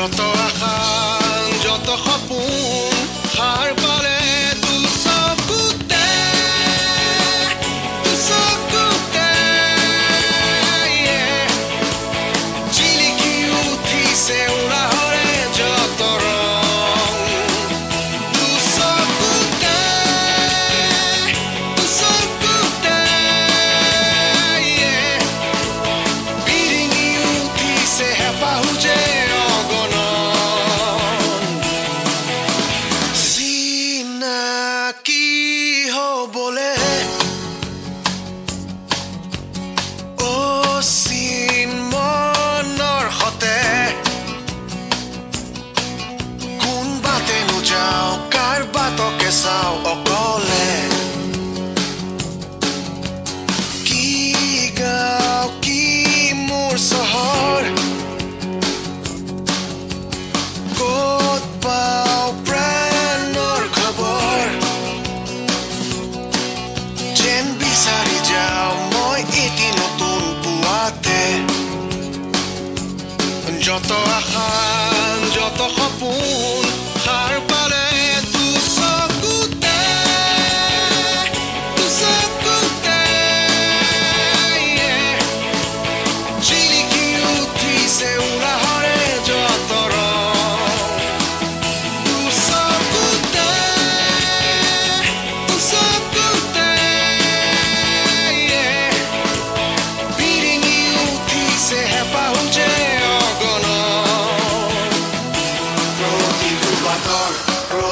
junto a কি হবলে people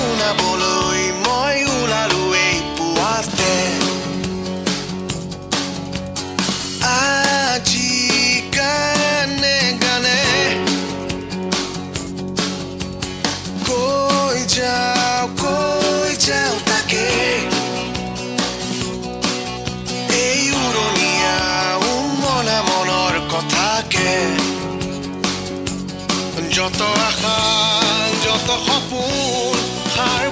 শুনাবলৈ মই ওলালো এই পুৱাতে আজি গানে গানে কৈ যাওঁ কৈ যাওঁ তাকে এই উৰণীয়া উমনা মনৰ কথাকে যত আশা যত সপোন time.